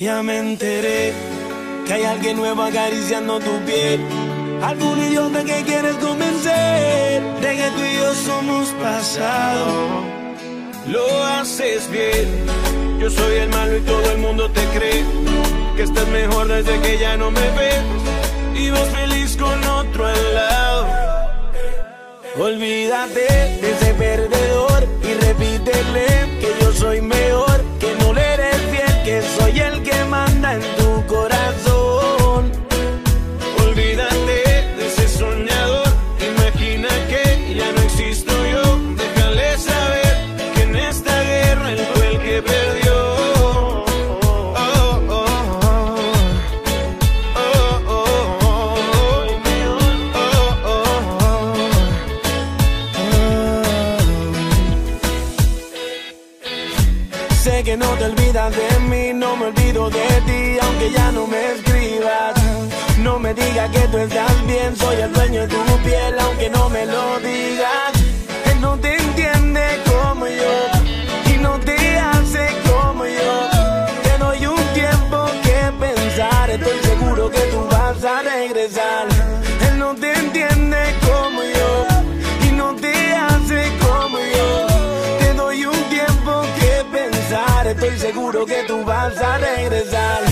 Ya me enteré que hay alguien nuevo acariciando tu piel. Algún idiota que quieres convencer de que tú y yo somos pasado. Lo haces bien. Yo soy el malo y todo el mundo te cree que estás mejor desde que ya no me ves y vas feliz con otro al lado. Olvídate de ese Sé que no te olvidas de mí, no me olvido de ti, aunque ya no me escribas. No me digas que tú estás bien, soy el dueño de tu piel, aunque no me lo digas. Estoy seguro que tú vas a regresar.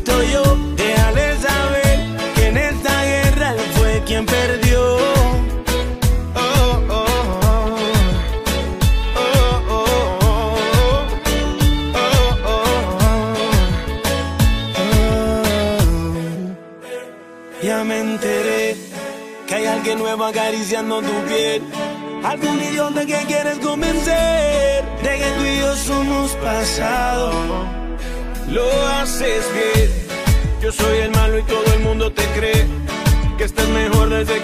Existo yo. Déjale saber que en esta guerra él fue quien perdió. Oh, oh, oh. Ya me enteré que hay alguien nuevo acariciando tu piel. Algún idiota que quieres convencer de que tú y yo somos pasado. Lo haces bien. Yo soy el malo y todo el mundo te cree que estás mejor desde